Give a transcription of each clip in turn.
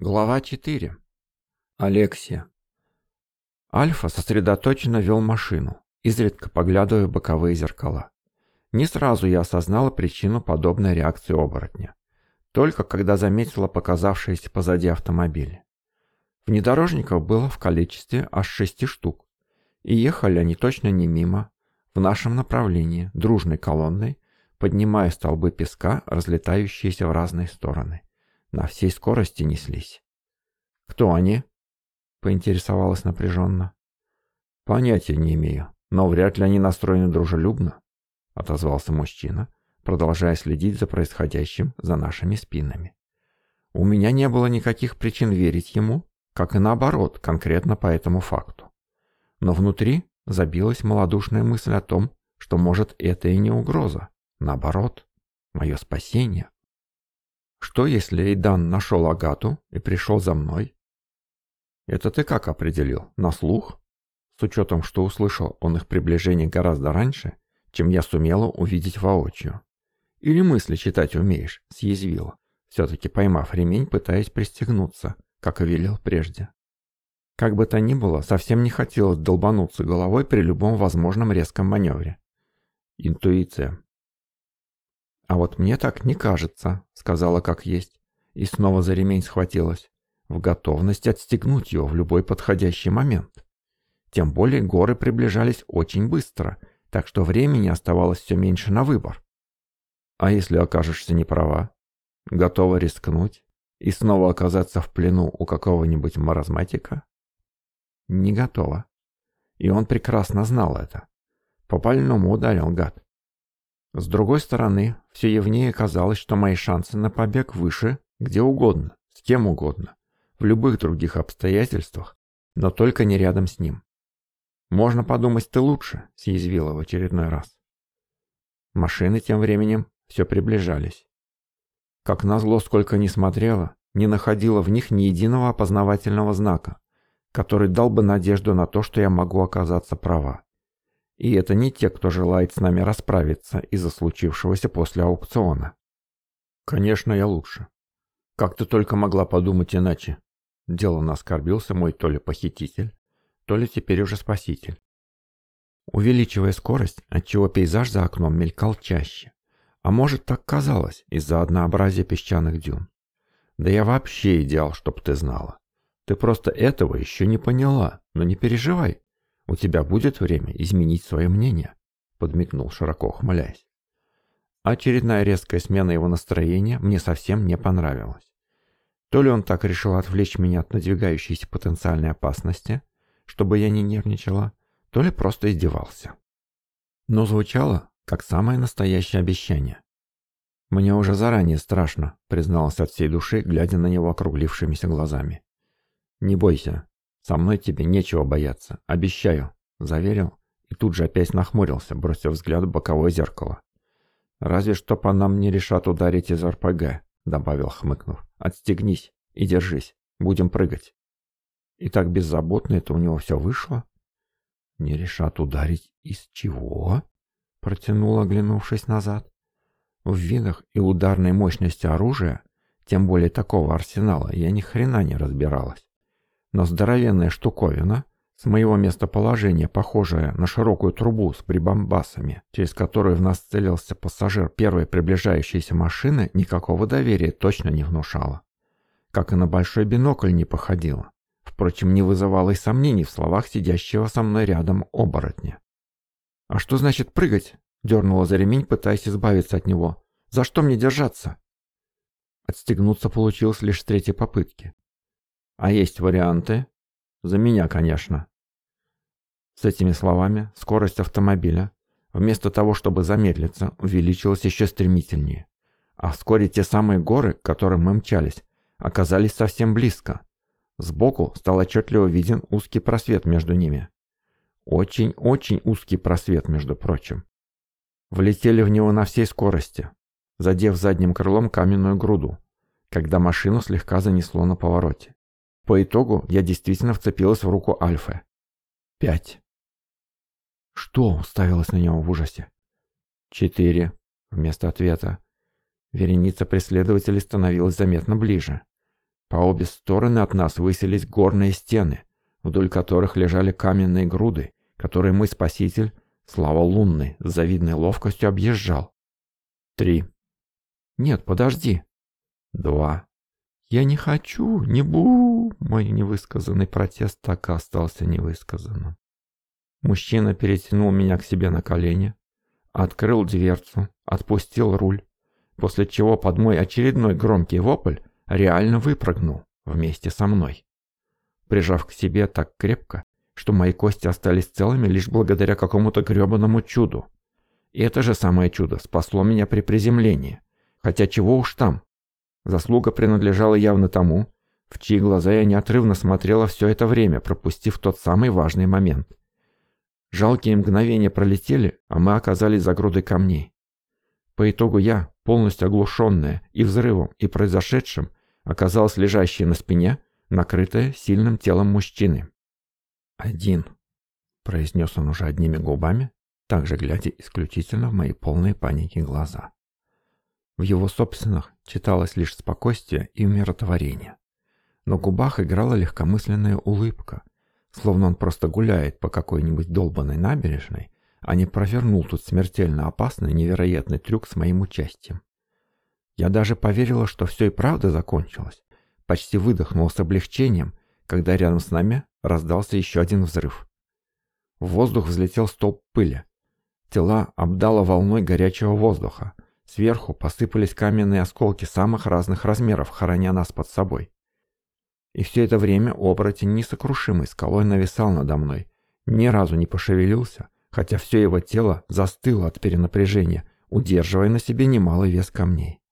Глава 4. Алексия. Альфа сосредоточенно вел машину, изредка поглядывая в боковые зеркала. Не сразу я осознала причину подобной реакции оборотня. Только когда заметила показавшиеся позади автомобили. Внедорожников было в количестве аж шести штук. И ехали они точно не мимо, в нашем направлении, дружной колонной, поднимая столбы песка, разлетающиеся в разные стороны на всей скорости неслись. «Кто они?» — поинтересовалась напряженно. «Понятия не имею, но вряд ли они настроены дружелюбно», — отозвался мужчина, продолжая следить за происходящим за нашими спинами. «У меня не было никаких причин верить ему, как и наоборот, конкретно по этому факту. Но внутри забилась малодушная мысль о том, что, может, это и не угроза. Наоборот, мое спасение. Что, если Эйдан нашел Агату и пришел за мной? Это ты как определил? На слух? С учетом, что услышал он их приближение гораздо раньше, чем я сумела увидеть воочию. Или мысли читать умеешь, съязвила, все-таки поймав ремень, пытаясь пристегнуться, как и велел прежде. Как бы то ни было, совсем не хотелось долбануться головой при любом возможном резком маневре. Интуиция. «А вот мне так не кажется», — сказала как есть. И снова за ремень схватилась. В готовность отстегнуть его в любой подходящий момент. Тем более горы приближались очень быстро, так что времени оставалось все меньше на выбор. А если окажешься неправа. Готова рискнуть? И снова оказаться в плену у какого-нибудь маразматика? Не готова. И он прекрасно знал это. По пальному ударил гад. С другой стороны, все явнее казалось, что мои шансы на побег выше где угодно, с кем угодно, в любых других обстоятельствах, но только не рядом с ним. «Можно подумать, ты лучше», — съязвила в очередной раз. Машины тем временем все приближались. Как назло, сколько ни смотрела, не находила в них ни единого опознавательного знака, который дал бы надежду на то, что я могу оказаться права. И это не те, кто желает с нами расправиться из-за случившегося после аукциона. Конечно, я лучше. Как ты только могла подумать иначе? Дело наскорбился мой то ли похититель, то ли теперь уже спаситель. Увеличивая скорость, отчего пейзаж за окном мелькал чаще. А может, так казалось, из-за однообразия песчаных дюн. Да я вообще идеал, чтоб ты знала. Ты просто этого еще не поняла, но не переживай, «У тебя будет время изменить свое мнение?» — подмигнул, широко ухмыляясь. Очередная резкая смена его настроения мне совсем не понравилась. То ли он так решил отвлечь меня от надвигающейся потенциальной опасности, чтобы я не нервничала, то ли просто издевался. Но звучало, как самое настоящее обещание. «Мне уже заранее страшно», — призналась от всей души, глядя на него округлившимися глазами. «Не бойся, «Со мной тебе нечего бояться, обещаю», — заверил и тут же опять нахмурился, бросив взгляд в боковое зеркало. «Разве что по нам не решат ударить из РПГ», — добавил, хмыкнув. «Отстегнись и держись, будем прыгать». И так беззаботно это у него все вышло. «Не решат ударить из чего?» — протянул, оглянувшись назад. В видах и ударной мощности оружия, тем более такого арсенала, я ни хрена не разбиралась но здоровенная штуковина, с моего местоположения похожая на широкую трубу с прибамбасами, через которую в нас целился пассажир первой приближающейся машины, никакого доверия точно не внушала. Как и на большой бинокль не походила. Впрочем, не вызывало и сомнений в словах сидящего со мной рядом оборотня. «А что значит прыгать?» — дернула за ремень, пытаясь избавиться от него. «За что мне держаться?» Отстегнуться получилось лишь с третьей попытки. А есть варианты? За меня, конечно. С этими словами скорость автомобиля, вместо того, чтобы замедлиться, увеличилась еще стремительнее. А вскоре те самые горы, к которым мы мчались, оказались совсем близко. Сбоку стал отчетливо виден узкий просвет между ними. Очень-очень узкий просвет, между прочим. Влетели в него на всей скорости, задев задним крылом каменную груду, когда машину слегка занесло на повороте. По итогу я действительно вцепилась в руку Альфы. Пять. Что уставилась на него в ужасе? Четыре. Вместо ответа. Вереница преследователей становилась заметно ближе. По обе стороны от нас высились горные стены, вдоль которых лежали каменные груды, которые мой спаситель, слава лунной, с завидной ловкостью объезжал. Три. Нет, подожди. Два. «Я не хочу, не бу!» Мой невысказанный протест так и остался невысказанным. Мужчина перетянул меня к себе на колени, открыл дверцу, отпустил руль, после чего под мой очередной громкий вопль реально выпрыгнул вместе со мной, прижав к себе так крепко, что мои кости остались целыми лишь благодаря какому-то грёбаному чуду. И это же самое чудо спасло меня при приземлении. Хотя чего уж там, Заслуга принадлежала явно тому, в чьи глаза я неотрывно смотрела все это время, пропустив тот самый важный момент. Жалкие мгновения пролетели, а мы оказались за грудой камней. По итогу я, полностью оглушенная и взрывом, и произошедшим, оказалась лежащей на спине, накрытая сильным телом мужчины. «Один», — произнес он уже одними губами, также глядя исключительно в мои полные паники глаза. В его собственных читалось лишь спокойствие и умиротворение. На губах играла легкомысленная улыбка, словно он просто гуляет по какой-нибудь долбанной набережной, а не провернул тут смертельно опасный невероятный трюк с моим участием. Я даже поверила, что все и правда закончилось. Почти выдохнула с облегчением, когда рядом с нами раздался еще один взрыв. В воздух взлетел столб пыли. Тела обдало волной горячего воздуха – Сверху посыпались каменные осколки самых разных размеров, хороня нас под собой. И все это время оборотень несокрушимый скалой нависал надо мной. Ни разу не пошевелился, хотя все его тело застыло от перенапряжения, удерживая на себе немалый вес камней.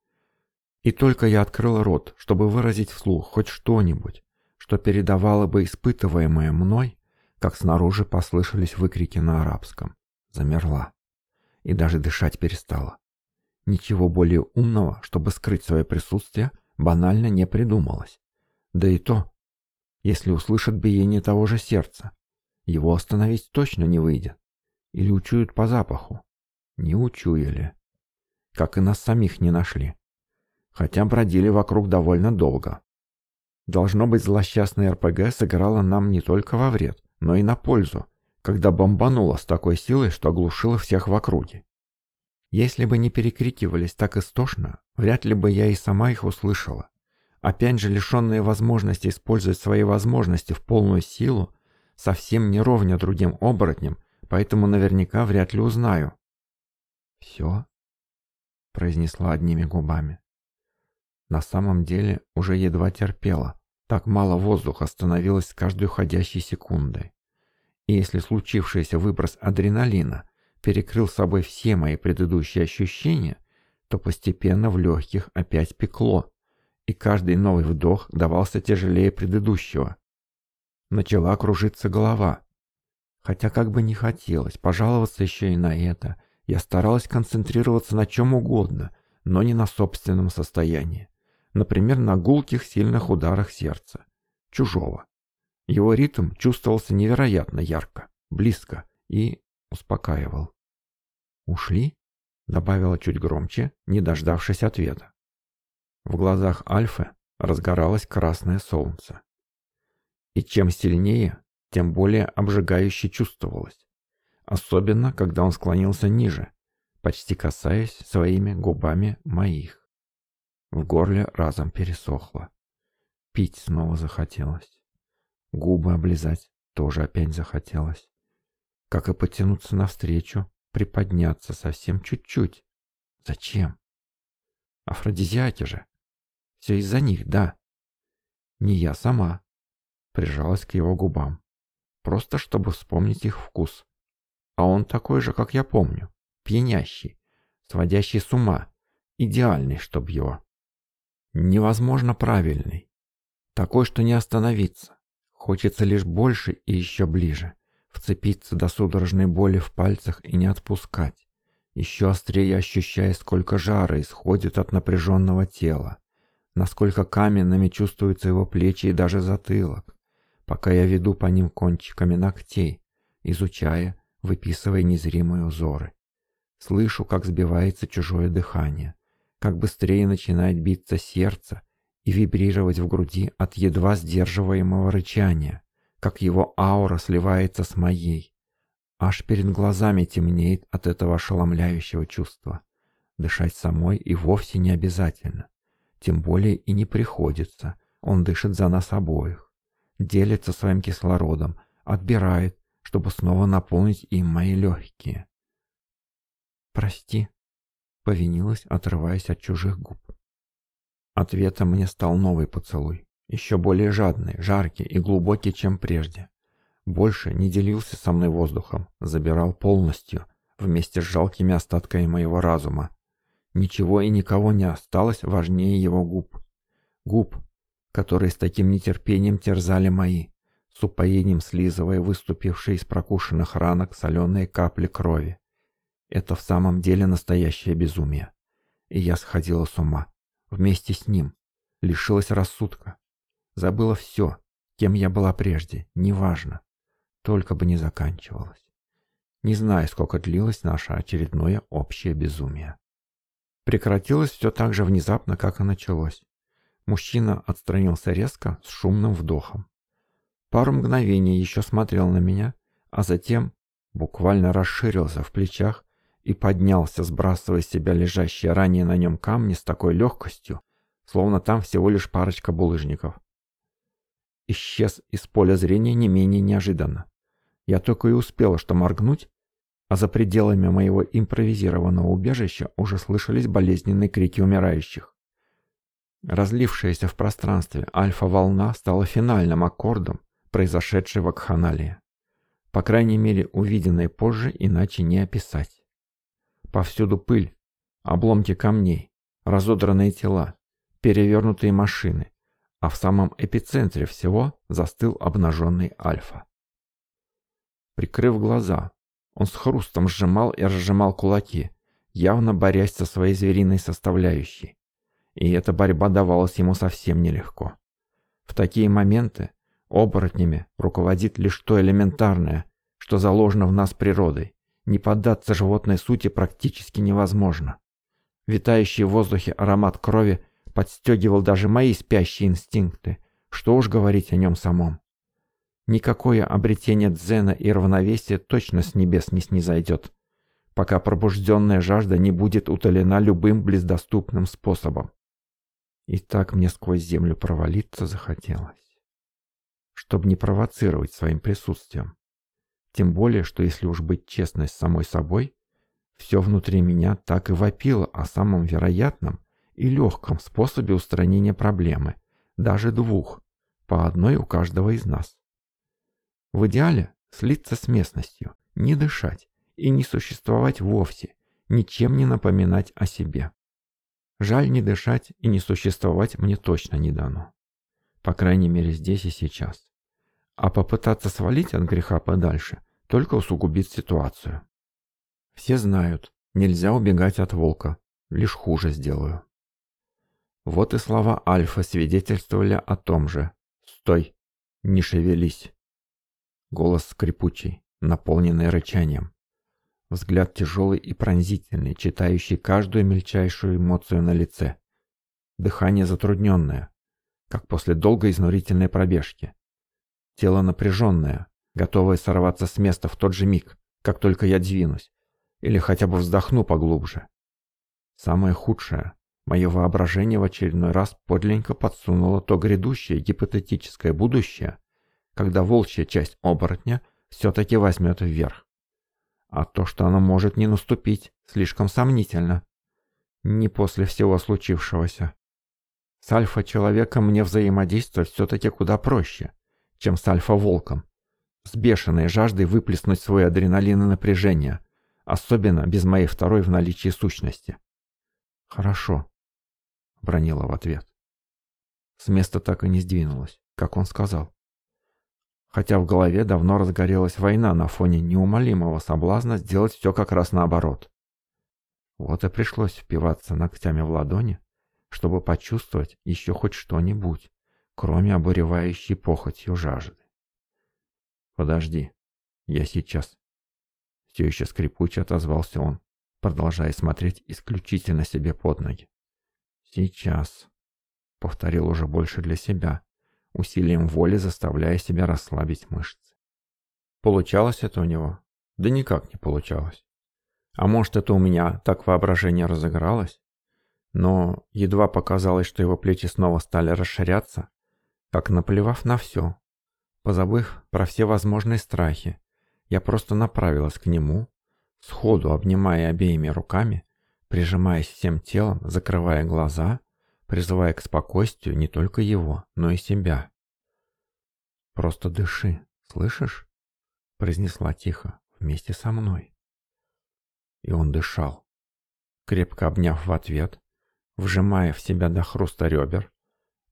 И только я открыл рот, чтобы выразить вслух хоть что-нибудь, что передавало бы испытываемое мной, как снаружи послышались выкрики на арабском. Замерла. И даже дышать перестала. Ничего более умного, чтобы скрыть свое присутствие, банально не придумалось. Да и то, если услышат биение того же сердца, его остановить точно не выйдет. Или учуют по запаху. Не учуяли. Как и нас самих не нашли. Хотя бродили вокруг довольно долго. Должно быть, злосчастная РПГ сыграла нам не только во вред, но и на пользу, когда бомбанула с такой силой, что оглушила всех в округе. Если бы не перекрикивались так истошно, вряд ли бы я и сама их услышала. Опять же, лишенные возможности использовать свои возможности в полную силу, совсем не ровня другим оборотням, поэтому наверняка вряд ли узнаю. «Все?» — произнесла одними губами. На самом деле уже едва терпела. Так мало воздуха становилось с каждой уходящей секундой. И если случившийся выброс адреналина перекрыл собой все мои предыдущие ощущения, то постепенно в легких опять пекло, и каждый новый вдох давался тяжелее предыдущего. Начала кружиться голова. Хотя как бы не хотелось, пожаловаться еще и на это, я старалась концентрироваться на чем угодно, но не на собственном состоянии. Например, на гулких сильных ударах сердца. Чужого. Его ритм чувствовался невероятно ярко, близко и успокаивал. «Ушли?» — добавила чуть громче, не дождавшись ответа. В глазах Альфы разгоралось красное солнце. И чем сильнее, тем более обжигающе чувствовалось. Особенно, когда он склонился ниже, почти касаясь своими губами моих. В горле разом пересохло. Пить снова захотелось. Губы облизать тоже опять захотелось. Как и потянуться навстречу, приподняться совсем чуть-чуть. Зачем? Афродизиаки же. Все из-за них, да. Не я сама. Прижалась к его губам. Просто чтобы вспомнить их вкус. А он такой же, как я помню. Пьянящий, сводящий с ума. Идеальный, чтоб его. Невозможно правильный. Такой, что не остановиться. Хочется лишь больше и еще ближе вцепиться до судорожной боли в пальцах и не отпускать, еще острее ощущая, сколько жара исходит от напряженного тела, насколько каменными чувствуются его плечи и даже затылок, пока я веду по ним кончиками ногтей, изучая, выписывая незримые узоры. Слышу, как сбивается чужое дыхание, как быстрее начинает биться сердце и вибрировать в груди от едва сдерживаемого рычания как его аура сливается с моей. Аж перед глазами темнеет от этого ошеломляющего чувства. Дышать самой и вовсе не обязательно. Тем более и не приходится. Он дышит за нас обоих. Делится своим кислородом, отбирает, чтобы снова наполнить им мои легкие. «Прости», — повинилась, отрываясь от чужих губ. Ответом мне стал новый поцелуй еще более жадный, жаркий и глубокий, чем прежде. Больше не делился со мной воздухом, забирал полностью, вместе с жалкими остатками моего разума. Ничего и никого не осталось важнее его губ. Губ, которые с таким нетерпением терзали мои, с упоением слизывая выступившие из прокушенных ранок соленые капли крови. Это в самом деле настоящее безумие. И я сходила с ума. Вместе с ним. Лишилась рассудка. Забыла все, кем я была прежде, неважно. Только бы не заканчивалось. Не знаю, сколько длилось наше очередное общее безумие. Прекратилось все так же внезапно, как и началось. Мужчина отстранился резко, с шумным вдохом. Пару мгновений еще смотрел на меня, а затем буквально расширился в плечах и поднялся, сбрасывая с себя лежащие ранее на нем камни с такой легкостью, словно там всего лишь парочка булыжников исчез из поля зрения не менее неожиданно. Я только и успел что моргнуть, а за пределами моего импровизированного убежища уже слышались болезненные крики умирающих. Разлившаяся в пространстве альфа-волна стала финальным аккордом, произошедшей в Акханалии. По крайней мере, увиденное позже иначе не описать. Повсюду пыль, обломки камней, разодранные тела, перевернутые машины, а в самом эпицентре всего застыл обнаженный Альфа. Прикрыв глаза, он с хрустом сжимал и разжимал кулаки, явно борясь со своей звериной составляющей. И эта борьба давалась ему совсем нелегко. В такие моменты оборотнями руководит лишь то элементарное, что заложено в нас природой. Не поддаться животной сути практически невозможно. Витающий в воздухе аромат крови подстегивал даже мои спящие инстинкты, что уж говорить о нем самом. Никакое обретение дзена и равновесия точно с небес не снизойдет, пока пробужденная жажда не будет утолена любым близдоступным способом. И так мне сквозь землю провалиться захотелось, чтобы не провоцировать своим присутствием. Тем более, что если уж быть честной с самой собой, все внутри меня так и вопило о самом вероятном и легком способе устранения проблемы, даже двух, по одной у каждого из нас. В идеале слиться с местностью, не дышать и не существовать вовсе, ничем не напоминать о себе. Жаль, не дышать и не существовать мне точно не дано. По крайней мере здесь и сейчас. А попытаться свалить от греха подальше только усугубит ситуацию. Все знают, нельзя убегать от волка, лишь хуже сделаю. Вот и слова Альфа свидетельствовали о том же. «Стой! Не шевелись!» Голос скрипучий, наполненный рычанием. Взгляд тяжелый и пронзительный, читающий каждую мельчайшую эмоцию на лице. Дыхание затрудненное, как после долгой изнурительной пробежки. Тело напряженное, готовое сорваться с места в тот же миг, как только я двинусь, или хотя бы вздохну поглубже. Самое худшее Мое воображение в очередной раз подлинно подсунуло то грядущее гипотетическое будущее, когда волчья часть оборотня все-таки возьмет вверх. А то, что оно может не наступить, слишком сомнительно. Не после всего случившегося. С альфа-человеком мне взаимодействовать все-таки куда проще, чем с альфа-волком. С бешеной жаждой выплеснуть свой адреналин и напряжение, особенно без моей второй в наличии сущности. Хорошо, Бронила в ответ. С места так и не сдвинулась, как он сказал. Хотя в голове давно разгорелась война на фоне неумолимого соблазна сделать все как раз наоборот. Вот и пришлось впиваться ногтями в ладони, чтобы почувствовать еще хоть что-нибудь, кроме обуревающей похотью жажды. «Подожди, я сейчас». Все еще скрипуче отозвался он, продолжая смотреть исключительно себе под ноги. «Сейчас», — повторил уже больше для себя, усилием воли заставляя себя расслабить мышцы. Получалось это у него? Да никак не получалось. А может, это у меня так воображение разыгралось? Но едва показалось, что его плечи снова стали расширяться, как наплевав на все, позабыв про все возможные страхи, я просто направилась к нему, сходу обнимая обеими руками, прижимаясь всем телом, закрывая глаза, призывая к спокойствию не только его, но и себя. «Просто дыши, слышишь?» — произнесла тихо, вместе со мной. И он дышал, крепко обняв в ответ, вжимая в себя до хруста ребер,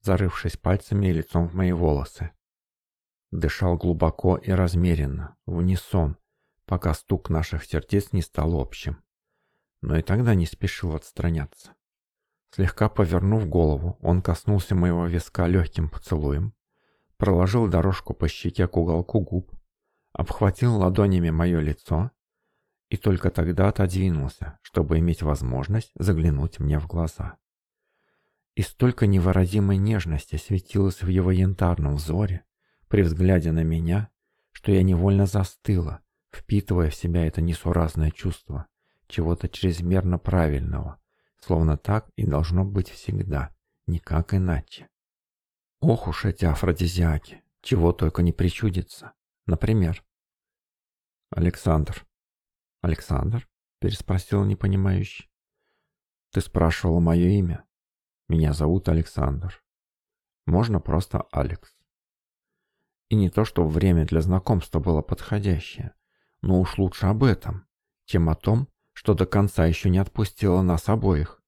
зарывшись пальцами и лицом в мои волосы. Дышал глубоко и размеренно, в унисон, пока стук наших сердец не стал общим но и тогда не спешил отстраняться. Слегка повернув голову, он коснулся моего виска легким поцелуем, проложил дорожку по щеке к уголку губ, обхватил ладонями мое лицо и только тогда отодвинулся, чтобы иметь возможность заглянуть мне в глаза. И столько невыразимой нежности светилось в его янтарном взоре при взгляде на меня, что я невольно застыла, впитывая в себя это несуразное чувство чего-то чрезмерно правильного, словно так и должно быть всегда, никак иначе. Ох уж эти афродизиаки, чего только не причудится. Например. Александр. Александр? Переспросил непонимающий. Ты спрашивала мое имя. Меня зовут Александр. Можно просто Алекс. И не то, чтобы время для знакомства было подходящее, но уж лучше об этом, чем о том, что до конца еще не отпустила нас обоих.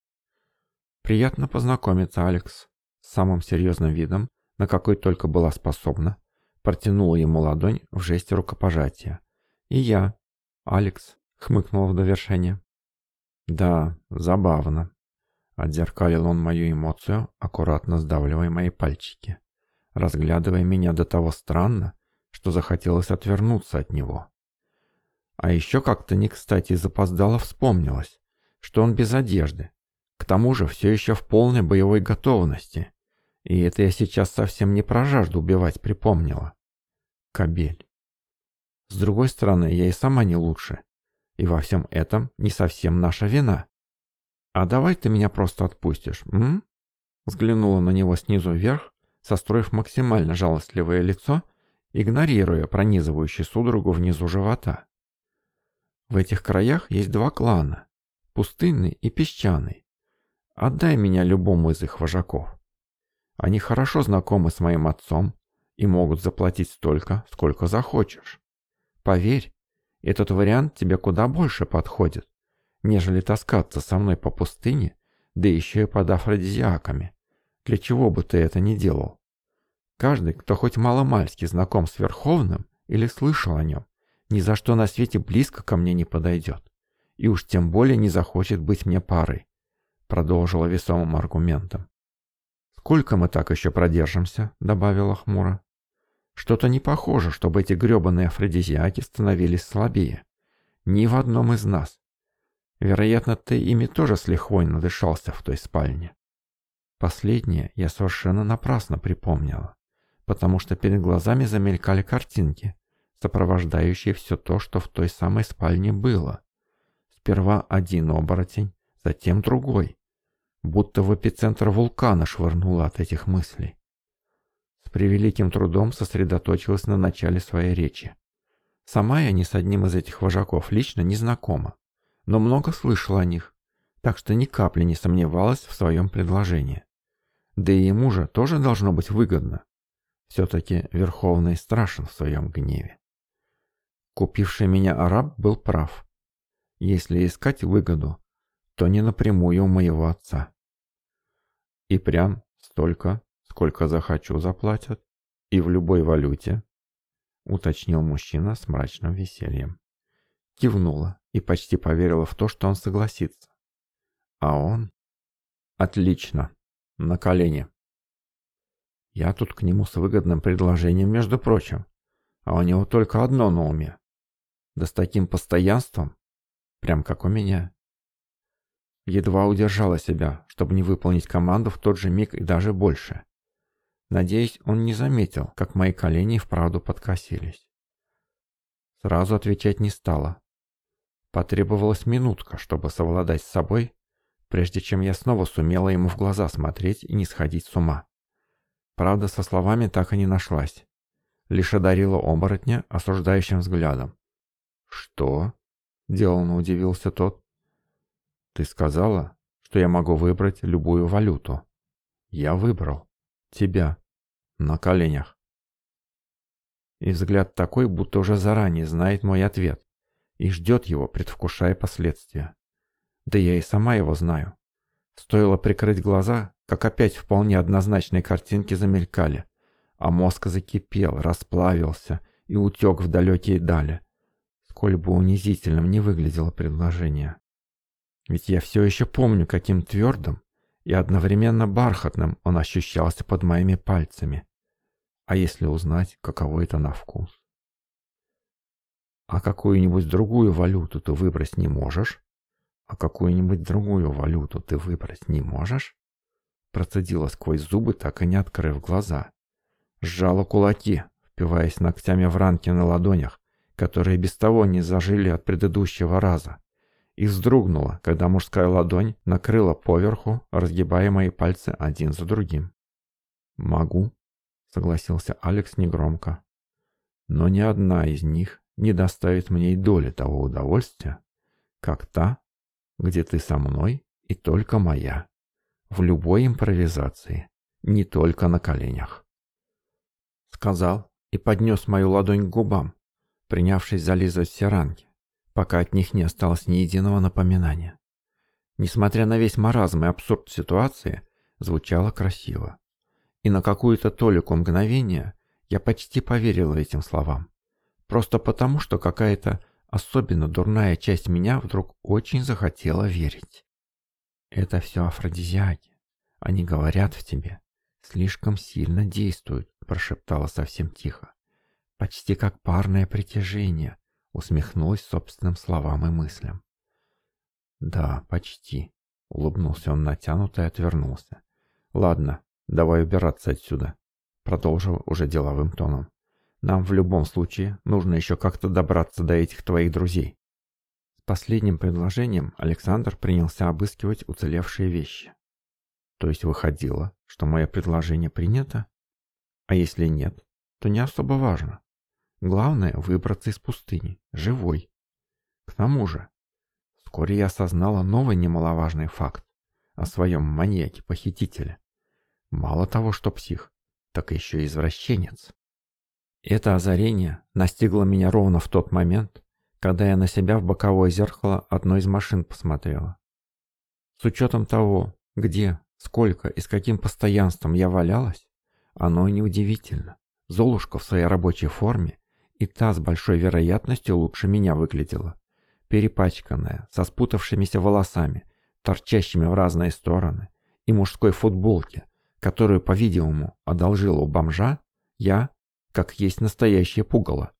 «Приятно познакомиться, Алекс», с самым серьезным видом, на какой только была способна, протянула ему ладонь в жесте рукопожатия. «И я, Алекс», — хмыкнул в довершение. «Да, забавно», — отзеркалил он мою эмоцию, аккуратно сдавливая мои пальчики, разглядывая меня до того странно, что захотелось отвернуться от него. А еще как-то не кстати запоздало вспомнилось, что он без одежды. К тому же все еще в полной боевой готовности. И это я сейчас совсем не про жажду убивать припомнила. Кабель. С другой стороны, я и сама не лучше. И во всем этом не совсем наша вина. «А давай ты меня просто отпустишь, м?» Взглянула на него снизу вверх, состроив максимально жалостливое лицо, игнорируя пронизывающий судорогу внизу живота. В этих краях есть два клана – пустынный и песчаный. Отдай меня любому из их вожаков. Они хорошо знакомы с моим отцом и могут заплатить столько, сколько захочешь. Поверь, этот вариант тебе куда больше подходит, нежели таскаться со мной по пустыне, да еще и под афродизиаками, для чего бы ты это ни делал. Каждый, кто хоть маломальски знаком с Верховным или слышал о нем, ни за что на свете близко ко мне не подойдет. И уж тем более не захочет быть мне парой», — продолжила весомым аргументом. «Сколько мы так еще продержимся?» — добавила хмуро. «Что-то не похоже, чтобы эти гребаные афродизиаки становились слабее. Ни в одном из нас. Вероятно, ты ими тоже с лихвой надышался в той спальне». Последнее я совершенно напрасно припомнила, потому что перед глазами замелькали картинки — сопровождающие все то, что в той самой спальне было. Сперва один оборотень, затем другой. Будто в эпицентр вулкана швырнуло от этих мыслей. С превеликим трудом сосредоточилась на начале своей речи. Сама я ни с одним из этих вожаков лично не знакома, но много слышала о них, так что ни капли не сомневалась в своем предложении. Да и ему же тоже должно быть выгодно. Все-таки Верховный страшен в своем гневе. Купивший меня араб был прав. Если искать выгоду, то не напрямую у моего отца. И прям столько, сколько захочу, заплатят, и в любой валюте, уточнил мужчина с мрачным весельем. Кивнула и почти поверила в то, что он согласится. А он... Отлично. На колени. Я тут к нему с выгодным предложением, между прочим. А у него только одно на уме. Да с таким постоянством. Прям как у меня. Едва удержала себя, чтобы не выполнить команду в тот же миг и даже больше. Надеюсь, он не заметил, как мои колени вправду подкосились. Сразу отвечать не стала. Потребовалась минутка, чтобы совладать с собой, прежде чем я снова сумела ему в глаза смотреть и не сходить с ума. Правда, со словами так и не нашлась. Лишь одарила оборотня осуждающим взглядом. «Что?» — деланно удивился тот. «Ты сказала, что я могу выбрать любую валюту. Я выбрал. Тебя. На коленях». И взгляд такой, будто уже заранее знает мой ответ и ждет его, предвкушая последствия. Да я и сама его знаю. Стоило прикрыть глаза, как опять вполне однозначные картинки замелькали, а мозг закипел, расплавился и утек в далекие дали, сколь бы унизительным не выглядело предложение. Ведь я все еще помню, каким твердым и одновременно бархатным он ощущался под моими пальцами. А если узнать, каково это на вкус? А какую-нибудь другую валюту ты выбрать не можешь? А какую-нибудь другую валюту ты выбрать не можешь? Процедила сквозь зубы, так и не открыв глаза. Сжала кулаки, впиваясь ногтями в ранки на ладонях, которые без того не зажили от предыдущего раза, и вздрогнула, когда мужская ладонь накрыла поверху разгибаемые пальцы один за другим. «Могу», — согласился Алекс негромко. «Но ни одна из них не доставит мне и доли того удовольствия, как та, где ты со мной и только моя, в любой импровизации, не только на коленях». Сказал и поднес мою ладонь к губам, принявшись зализывать все ранки, пока от них не осталось ни единого напоминания. Несмотря на весь маразм и абсурд ситуации, звучало красиво. И на какую-то толику мгновения я почти поверила этим словам. Просто потому, что какая-то особенно дурная часть меня вдруг очень захотела верить. Это все афродизиаки. Они говорят в тебе. Слишком сильно действуют, прошептала совсем тихо почти как парное притяжение, усмехнулась собственным словам и мыслям. «Да, почти», — улыбнулся он натянуто и отвернулся. «Ладно, давай убираться отсюда», — продолжил уже деловым тоном. «Нам в любом случае нужно еще как-то добраться до этих твоих друзей». С последним предложением Александр принялся обыскивать уцелевшие вещи. То есть выходило, что мое предложение принято? А если нет, то не особо важно. Главное — выбраться из пустыни, живой. К тому же, вскоре я осознала новый немаловажный факт о своем маньяке-похитителе. Мало того, что псих, так еще и извращенец. Это озарение настигло меня ровно в тот момент, когда я на себя в боковое зеркало одной из машин посмотрела. С учетом того, где, сколько и с каким постоянством я валялась, оно неудивительно. Золушка в своей рабочей форме и та с большой вероятностью лучше меня выглядела. Перепачканная, со спутавшимися волосами, торчащими в разные стороны, и мужской футболке, которую, по-видимому, одолжила у бомжа, я, как есть настоящее пугало.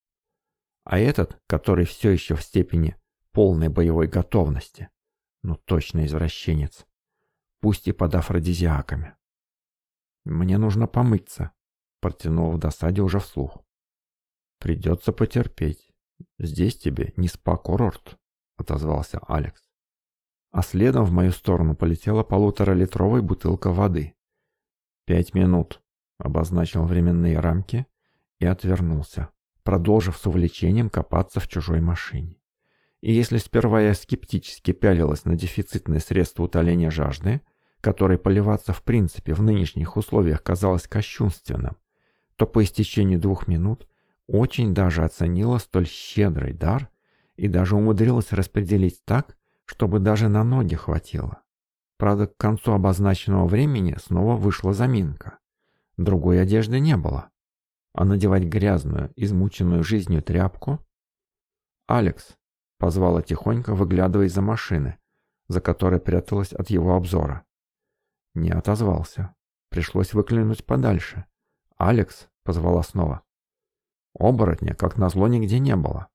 А этот, который все еще в степени полной боевой готовности, ну точно извращенец, пусть и под афродизиаками. «Мне нужно помыться», — протянул в досаде уже вслух. «Придется потерпеть. Здесь тебе не спа-курорт», — отозвался Алекс. А следом в мою сторону полетела полуторалитровая бутылка воды. «Пять минут», — обозначил временные рамки и отвернулся, продолжив с увлечением копаться в чужой машине. И если сперва я скептически пялилась на дефицитные средства утоления жажды, которой поливаться в принципе в нынешних условиях казалось кощунственным, то по истечении двух минут очень даже оценила столь щедрый дар и даже умудрилась распределить так, чтобы даже на ноги хватило. Правда, к концу обозначенного времени снова вышла заминка. Другой одежды не было. А надевать грязную, измученную жизнью тряпку? «Алекс!» — позвала тихонько, выглядывая из-за машины, за которой пряталась от его обзора. Не отозвался. Пришлось выклинуть подальше. «Алекс!» — позвала снова. Оборотня, как назло, нигде не было.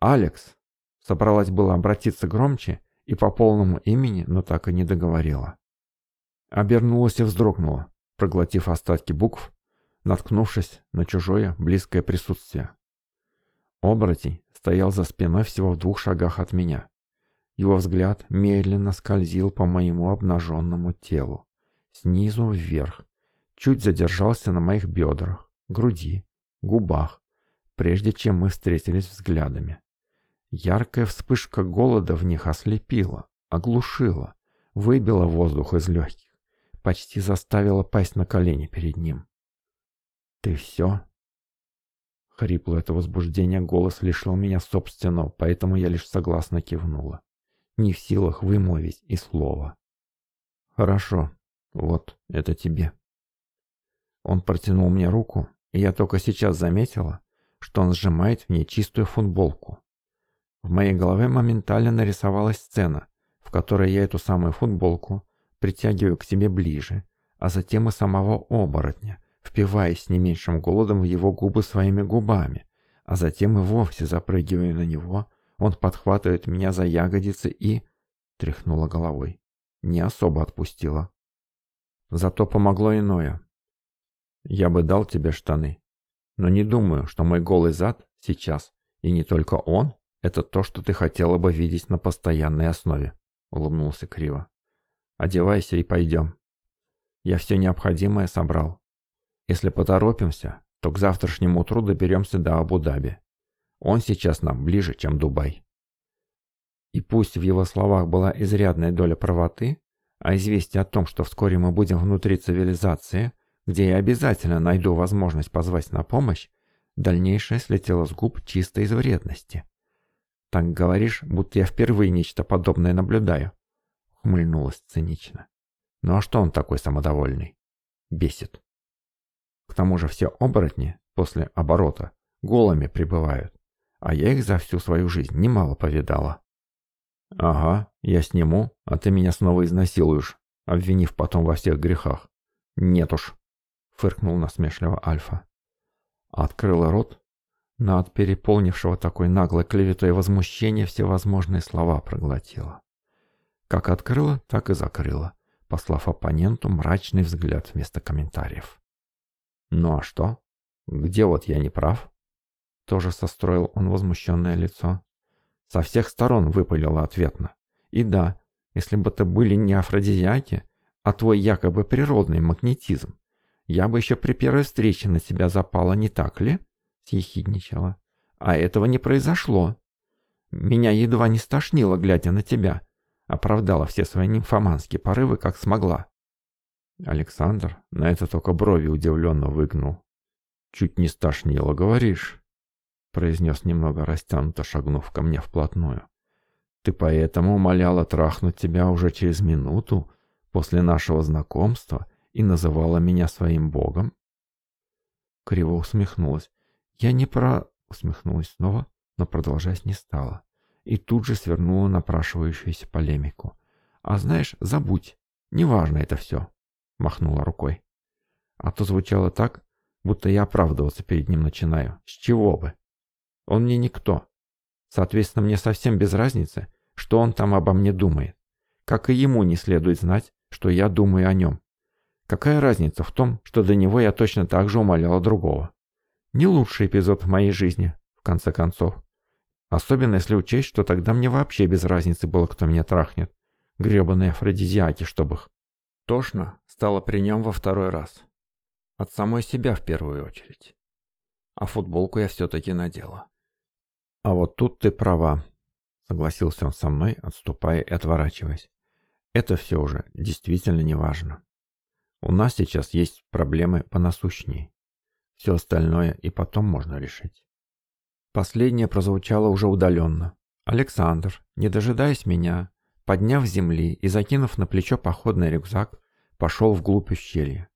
«Алекс!» — собралась было обратиться громче и по полному имени, но так и не договорила. Обернулась и вздрогнула, проглотив остатки букв, наткнувшись на чужое близкое присутствие. Оборотень стоял за спиной всего в двух шагах от меня. Его взгляд медленно скользил по моему обнаженному телу, снизу вверх, чуть задержался на моих бедрах, груди, губах, прежде чем мы встретились взглядами. Яркая вспышка голода в них ослепила, оглушила, выбила воздух из легких, почти заставила пасть на колени перед ним. «Ты все?» Хрипло это возбуждение голос лишил меня собственного, поэтому я лишь согласно кивнула. Не в силах вымолвить и слова. «Хорошо, вот это тебе». Он протянул мне руку, я только сейчас заметила, что он сжимает в ней чистую футболку. В моей голове моментально нарисовалась сцена, в которой я эту самую футболку притягиваю к себе ближе, а затем и самого оборотня, впиваясь не меньшим голодом в его губы своими губами, а затем и вовсе запрыгивая на него, он подхватывает меня за ягодицы и... Тряхнула головой. Не особо отпустила. Зато помогло иное. Я бы дал тебе штаны. Но не думаю, что мой голый зад сейчас, и не только он, это то, что ты хотела бы видеть на постоянной основе», — улыбнулся криво. «Одевайся и пойдем. Я все необходимое собрал. Если поторопимся, то к завтрашнему утру доберемся до Абу-Даби. Он сейчас нам ближе, чем Дубай». И пусть в его словах была изрядная доля правоты, а известие о том, что вскоре мы будем внутри цивилизации, где я обязательно найду возможность позвать на помощь, дальнейшее слетело с губ чисто из вредности. «Так говоришь, будто я впервые нечто подобное наблюдаю», — хмыльнулась цинично. «Ну а что он такой самодовольный?» «Бесит». К тому же все оборотни после оборота голыми прибывают, а я их за всю свою жизнь немало повидала. «Ага, я сниму, а ты меня снова изнасилуешь, обвинив потом во всех грехах. Нет уж» фыркнул насмешливо Альфа. Открыла рот, но от переполнившего такой наглой клеветой возмущения всевозможные слова проглотила. Как открыла, так и закрыла, послав оппоненту мрачный взгляд вместо комментариев. «Ну а что? Где вот я не прав?» Тоже состроил он возмущенное лицо. Со всех сторон выпалила ответно. «И да, если бы это были не афродизиаки, а твой якобы природный магнетизм, я бы еще при первой встрече на тебя запала, не так ли?» — съехидничала. «А этого не произошло. Меня едва не стошнило, глядя на тебя», — оправдала все свои нимфоманские порывы, как смогла. Александр на это только брови удивленно выгнул. «Чуть не стошнило, говоришь?» — произнес немного растянуто, шагнув ко мне вплотную. «Ты поэтому умоляла трахнуть тебя уже через минуту после нашего знакомства?» и называла меня своим богом?» Криво усмехнулась. «Я не про...» Усмехнулась снова, но продолжать не стала. И тут же свернула напрашивающуюся полемику. «А знаешь, забудь. Неважно это все», — махнула рукой. А то звучало так, будто я оправдываться перед ним начинаю. С чего бы? Он мне никто. Соответственно, мне совсем без разницы, что он там обо мне думает. Как и ему не следует знать, что я думаю о нем. Какая разница в том, что до него я точно так же умоляла другого? Не лучший эпизод в моей жизни, в конце концов. Особенно если учесть, что тогда мне вообще без разницы было, кто меня трахнет. Гребаные афродизиаки, чтобы их. Тошно стало при нем во второй раз. От самой себя в первую очередь. А футболку я все-таки надела. А вот тут ты права, согласился он со мной, отступая и отворачиваясь. Это все уже действительно не важно. У нас сейчас есть проблемы понасущнее. Все остальное и потом можно решить. Последнее прозвучало уже удаленно. Александр, не дожидаясь меня, подняв земли и закинув на плечо походный рюкзак, пошел вглубь ущелья.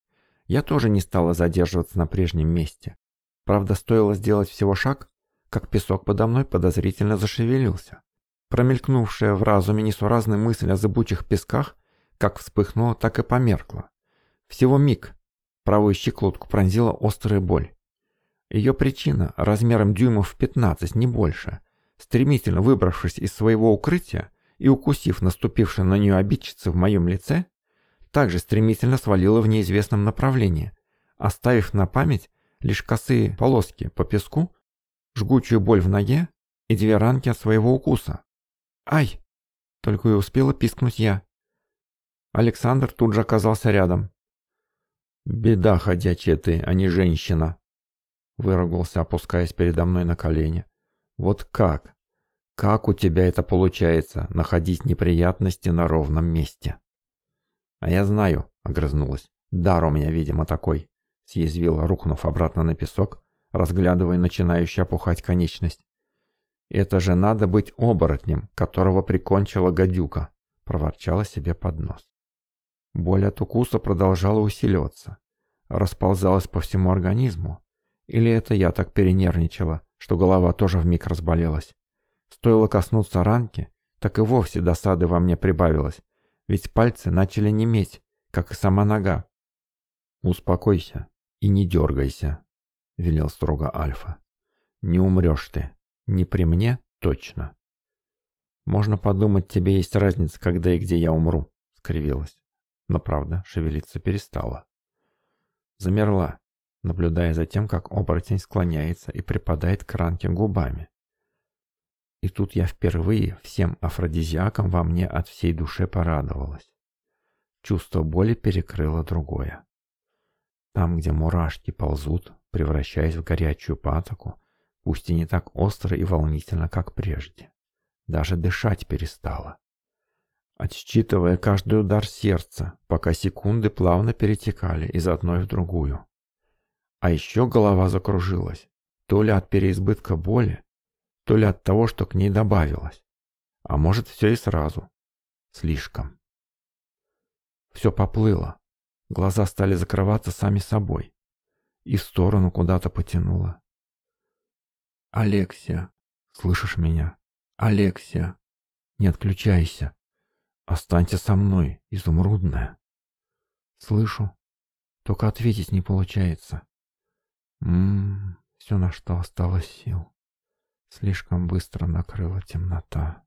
Я тоже не стала задерживаться на прежнем месте. Правда, стоило сделать всего шаг, как песок подо мной подозрительно зашевелился. Промелькнувшая в разуме несуразная мысль о зыбучих песках как вспыхнула, так и померкла. Всего миг. Правую щеклотку пронзила острая боль. Ее причина размером дюймов 15, не больше. Стремительно выбравшись из своего укрытия и укусив наступившую на нее обидчицу в моем лице, также стремительно свалила в неизвестном направлении, оставив на память лишь косые полоски по песку, жгучую боль в ноге и две ранки от своего укуса. «Ай!» — только и успела пискнуть я. Александр тут же оказался рядом. «Беда ходячая ты, а не женщина!» Выругался, опускаясь передо мной на колени. «Вот как? Как у тебя это получается, находить неприятности на ровном месте?» «А я знаю», — огрызнулась. «Дар у меня, видимо, такой», — съязвила, рухнув обратно на песок, разглядывая начинающую опухать конечность. «Это же надо быть оборотнем, которого прикончила гадюка», — проворчала себе под нос. Боль от укуса продолжала усиливаться, расползалась по всему организму. Или это я так перенервничала, что голова тоже вмиг разболелась. Стоило коснуться ранки, так и вовсе досады во мне прибавилось, ведь пальцы начали неметь, как и сама нога. «Успокойся и не дергайся», — велел строго Альфа. «Не умрешь ты. Не при мне точно». «Можно подумать, тебе есть разница, когда и где я умру», — скривилась но правда шевелиться перестала. Замерла, наблюдая за тем, как оборотень склоняется и припадает к ранке губами. И тут я впервые всем афродизиакам во мне от всей души порадовалась. Чувство боли перекрыло другое. Там, где мурашки ползут, превращаясь в горячую патоку, пусть и не так остро и волнительно, как прежде. Даже дышать перестала отсчитывая каждый удар сердца, пока секунды плавно перетекали из одной в другую. А еще голова закружилась, то ли от переизбытка боли, то ли от того, что к ней добавилось. А может, все и сразу. Слишком. Все поплыло. Глаза стали закрываться сами собой. И в сторону куда-то потянуло. «Алексия, слышишь меня? Алексия, не отключайся!» Останься со мной, изумрудная. Слышу, только ответить не получается. Ммм, все, на что осталось сил. Слишком быстро накрыла темнота.